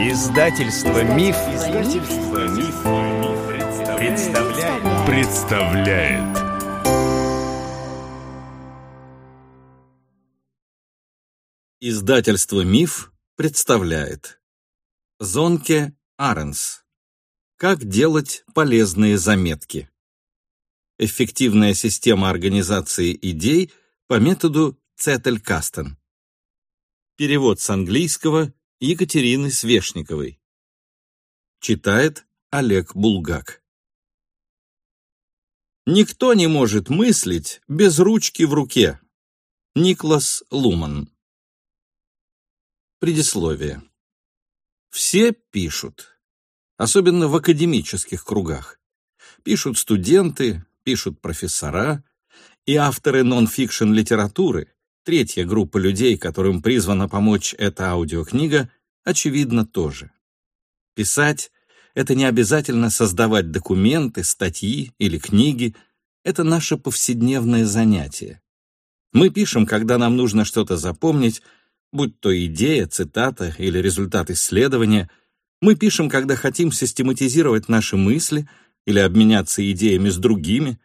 Издательство Миф, Издательство Миф, представляет. представляет. Издательство Миф представляет. Зонке Аренс. Как делать полезные заметки. Эффективная система организации идей по методу Цетель-Кастен. Перевод с английского Екатерины Свешниковой. Читает Олег Булгак. Никто не может мыслить без ручки в руке. Никлас Луман. Предисловие. Все пишут, особенно в академических кругах. Пишут студенты, пишут профессора и авторы нон-фикшн литературы, третья группа людей, которым призвана помочь эта аудиокнига, очевидно, тоже. Писать — это не обязательно создавать документы, статьи или книги, это наше повседневное занятие. Мы пишем, когда нам нужно что-то запомнить, будь то идея, цитата или результат исследования. Мы пишем, когда хотим систематизировать наши мысли или обменяться идеями с другими.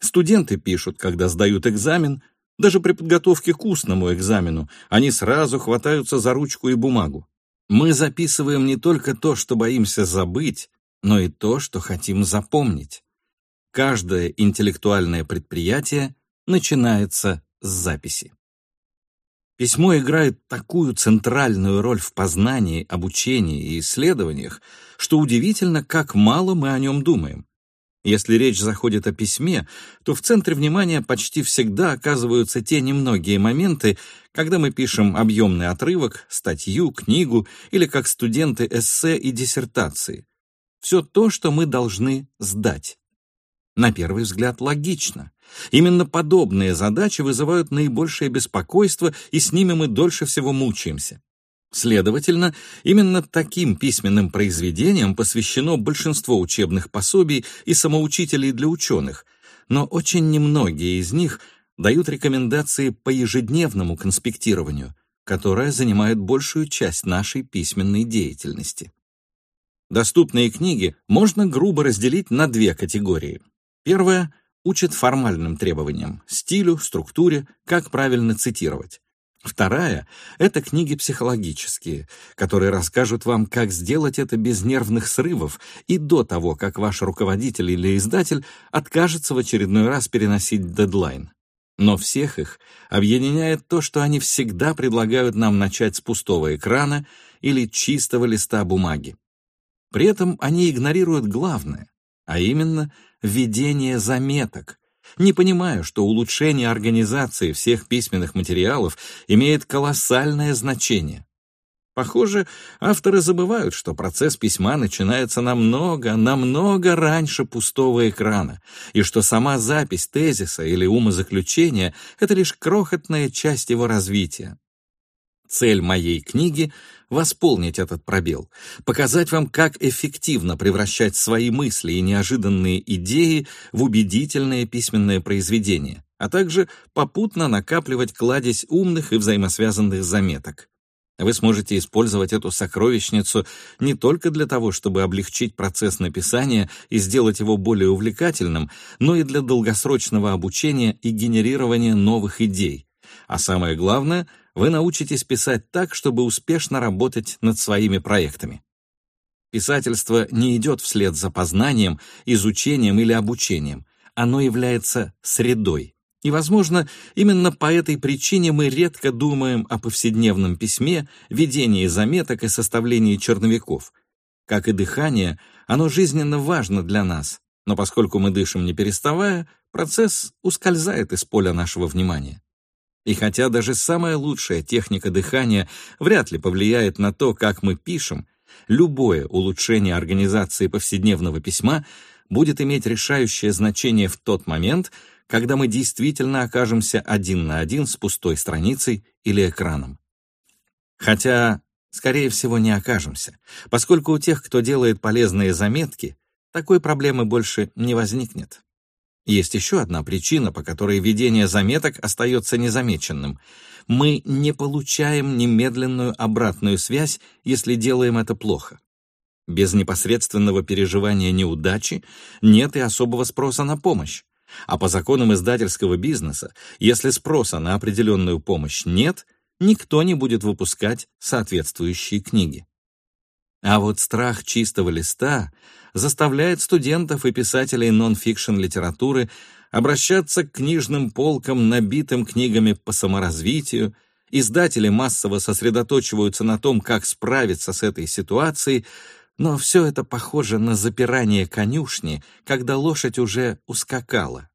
Студенты пишут, когда сдают экзамен. Даже при подготовке к устному экзамену они сразу хватаются за ручку и бумагу. Мы записываем не только то, что боимся забыть, но и то, что хотим запомнить. Каждое интеллектуальное предприятие начинается с записи. Письмо играет такую центральную роль в познании, обучении и исследованиях, что удивительно, как мало мы о нем думаем. Если речь заходит о письме, то в центре внимания почти всегда оказываются те немногие моменты, когда мы пишем объемный отрывок, статью, книгу или как студенты эссе и диссертации. Все то, что мы должны сдать. На первый взгляд логично. Именно подобные задачи вызывают наибольшее беспокойство, и с ними мы дольше всего мучаемся. Следовательно, именно таким письменным произведениям посвящено большинство учебных пособий и самоучителей для ученых, но очень немногие из них дают рекомендации по ежедневному конспектированию, которое занимает большую часть нашей письменной деятельности. Доступные книги можно грубо разделить на две категории. Первая учит формальным требованиям, стилю, структуре, как правильно цитировать. Вторая — это книги психологические, которые расскажут вам, как сделать это без нервных срывов и до того, как ваш руководитель или издатель откажется в очередной раз переносить дедлайн. Но всех их объединяет то, что они всегда предлагают нам начать с пустого экрана или чистого листа бумаги. При этом они игнорируют главное, а именно ведение заметок, не понимая, что улучшение организации всех письменных материалов имеет колоссальное значение. Похоже, авторы забывают, что процесс письма начинается намного, намного раньше пустого экрана, и что сама запись тезиса или умозаключения — это лишь крохотная часть его развития. Цель моей книги — восполнить этот пробел, показать вам, как эффективно превращать свои мысли и неожиданные идеи в убедительные письменные произведения, а также попутно накапливать кладезь умных и взаимосвязанных заметок. Вы сможете использовать эту сокровищницу не только для того, чтобы облегчить процесс написания и сделать его более увлекательным, но и для долгосрочного обучения и генерирования новых идей. А самое главное — вы научитесь писать так, чтобы успешно работать над своими проектами. Писательство не идет вслед за познанием, изучением или обучением. Оно является средой. И, возможно, именно по этой причине мы редко думаем о повседневном письме, ведении заметок и составлении черновиков. Как и дыхание, оно жизненно важно для нас, но поскольку мы дышим не переставая, процесс ускользает из поля нашего внимания. И хотя даже самая лучшая техника дыхания вряд ли повлияет на то, как мы пишем, любое улучшение организации повседневного письма будет иметь решающее значение в тот момент, когда мы действительно окажемся один на один с пустой страницей или экраном. Хотя, скорее всего, не окажемся, поскольку у тех, кто делает полезные заметки, такой проблемы больше не возникнет. Есть еще одна причина, по которой ведение заметок остается незамеченным. Мы не получаем немедленную обратную связь, если делаем это плохо. Без непосредственного переживания неудачи нет и особого спроса на помощь. А по законам издательского бизнеса, если спроса на определенную помощь нет, никто не будет выпускать соответствующие книги. А вот страх чистого листа заставляет студентов и писателей нон-фикшн литературы обращаться к книжным полкам, набитым книгами по саморазвитию, издатели массово сосредоточиваются на том, как справиться с этой ситуацией, но все это похоже на запирание конюшни, когда лошадь уже ускакала.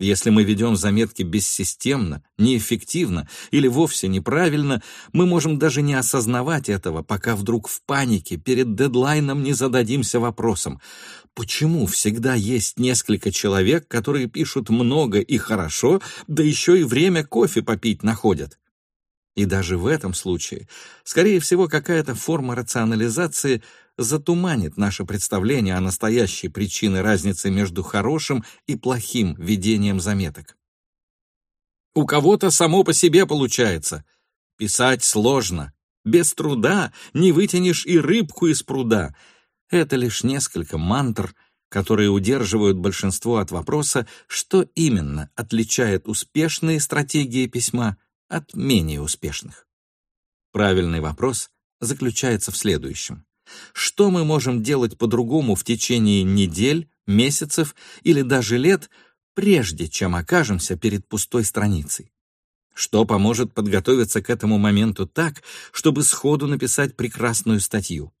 Если мы ведем заметки бессистемно, неэффективно или вовсе неправильно, мы можем даже не осознавать этого, пока вдруг в панике перед дедлайном не зададимся вопросом, почему всегда есть несколько человек, которые пишут много и хорошо, да еще и время кофе попить находят. И даже в этом случае, скорее всего, какая-то форма рационализации затуманит наше представление о настоящей причине разницы между хорошим и плохим ведением заметок. У кого-то само по себе получается. Писать сложно. Без труда не вытянешь и рыбку из пруда. Это лишь несколько мантр, которые удерживают большинство от вопроса, что именно отличает успешные стратегии письма от менее успешных. Правильный вопрос заключается в следующем. Что мы можем делать по-другому в течение недель, месяцев или даже лет, прежде чем окажемся перед пустой страницей? Что поможет подготовиться к этому моменту так, чтобы сходу написать прекрасную статью?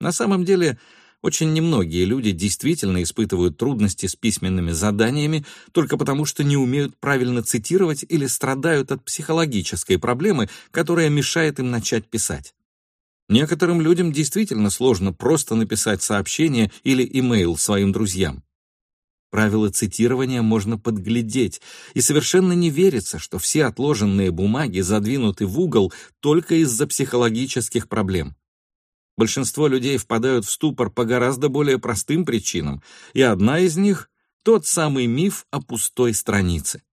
На самом деле, очень немногие люди действительно испытывают трудности с письменными заданиями только потому, что не умеют правильно цитировать или страдают от психологической проблемы, которая мешает им начать писать. Некоторым людям действительно сложно просто написать сообщение или имейл своим друзьям. Правила цитирования можно подглядеть, и совершенно не верится, что все отложенные бумаги задвинуты в угол только из-за психологических проблем. Большинство людей впадают в ступор по гораздо более простым причинам, и одна из них — тот самый миф о пустой странице.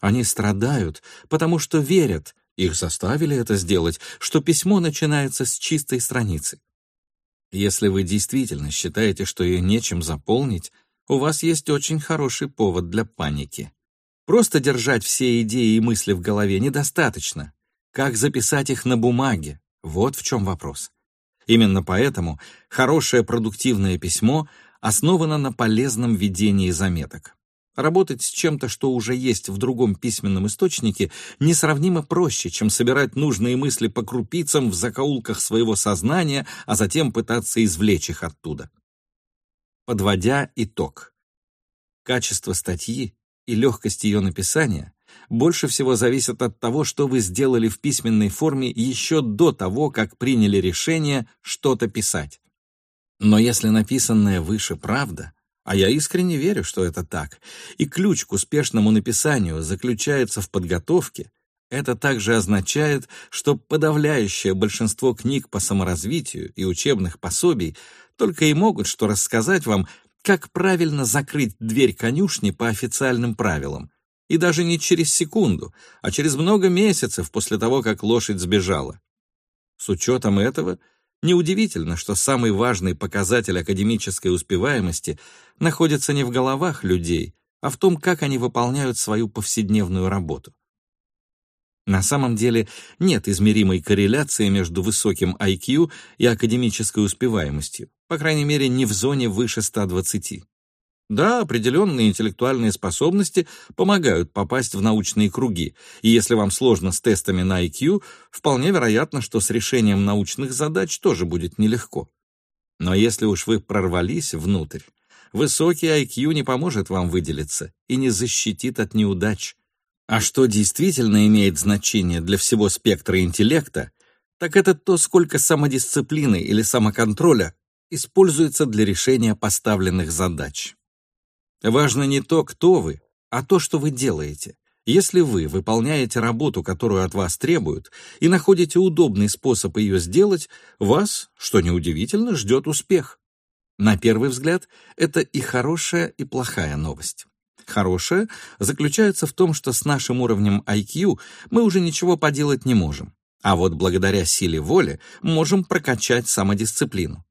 Они страдают, потому что верят, их заставили это сделать, что письмо начинается с чистой страницы. Если вы действительно считаете, что ее нечем заполнить, у вас есть очень хороший повод для паники. Просто держать все идеи и мысли в голове недостаточно. Как записать их на бумаге? Вот в чем вопрос. Именно поэтому хорошее продуктивное письмо основано на полезном ведении заметок. Работать с чем-то, что уже есть в другом письменном источнике, несравнимо проще, чем собирать нужные мысли по крупицам в закоулках своего сознания, а затем пытаться извлечь их оттуда. Подводя итог. Качество статьи и легкость ее написания больше всего зависят от того, что вы сделали в письменной форме еще до того, как приняли решение что-то писать. Но если написанное выше правда, а я искренне верю, что это так. И ключ к успешному написанию заключается в подготовке. Это также означает, что подавляющее большинство книг по саморазвитию и учебных пособий только и могут что рассказать вам, как правильно закрыть дверь конюшни по официальным правилам. И даже не через секунду, а через много месяцев после того, как лошадь сбежала. С учетом этого – Неудивительно, что самый важный показатель академической успеваемости находится не в головах людей, а в том, как они выполняют свою повседневную работу. На самом деле нет измеримой корреляции между высоким IQ и академической успеваемостью, по крайней мере, не в зоне выше 120. Да, определенные интеллектуальные способности помогают попасть в научные круги, и если вам сложно с тестами на IQ, вполне вероятно, что с решением научных задач тоже будет нелегко. Но если уж вы прорвались внутрь, высокий IQ не поможет вам выделиться и не защитит от неудач. А что действительно имеет значение для всего спектра интеллекта, так это то, сколько самодисциплины или самоконтроля используется для решения поставленных задач. Важно не то, кто вы, а то, что вы делаете. Если вы выполняете работу, которую от вас требуют, и находите удобный способ ее сделать, вас, что неудивительно, ждет успех. На первый взгляд, это и хорошая, и плохая новость. Хорошее заключается в том, что с нашим уровнем IQ мы уже ничего поделать не можем, а вот благодаря силе воли можем прокачать самодисциплину.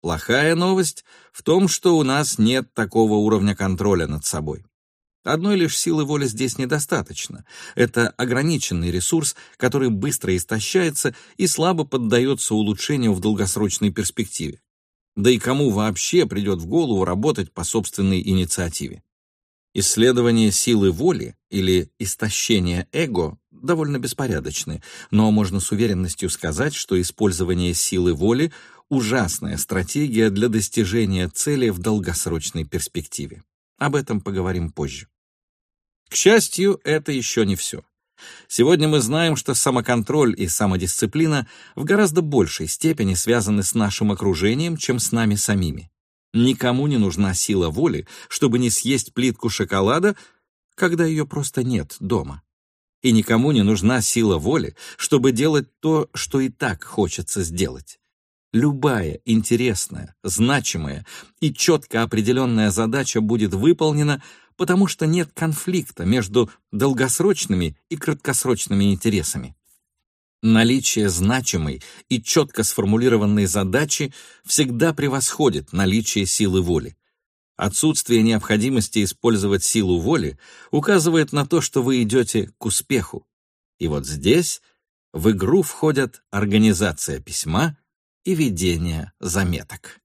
Плохая новость в том, что у нас нет такого уровня контроля над собой. Одной лишь силы воли здесь недостаточно. Это ограниченный ресурс, который быстро истощается и слабо поддается улучшению в долгосрочной перспективе. Да и кому вообще придет в голову работать по собственной инициативе? Исследование силы воли или истощение эго довольно беспорядочны, но можно с уверенностью сказать, что использование силы воли — ужасная стратегия для достижения цели в долгосрочной перспективе. Об этом поговорим позже. К счастью, это еще не все. Сегодня мы знаем, что самоконтроль и самодисциплина в гораздо большей степени связаны с нашим окружением, чем с нами самими. Никому не нужна сила воли, чтобы не съесть плитку шоколада, когда ее просто нет дома. И никому не нужна сила воли, чтобы делать то, что и так хочется сделать. Любая интересная, значимая и четко определенная задача будет выполнена, потому что нет конфликта между долгосрочными и краткосрочными интересами. Наличие значимой и четко сформулированной задачи всегда превосходит наличие силы воли. Отсутствие необходимости использовать силу воли указывает на то, что вы идете к успеху. И вот здесь в игру входят организация письма, и ведение заметок.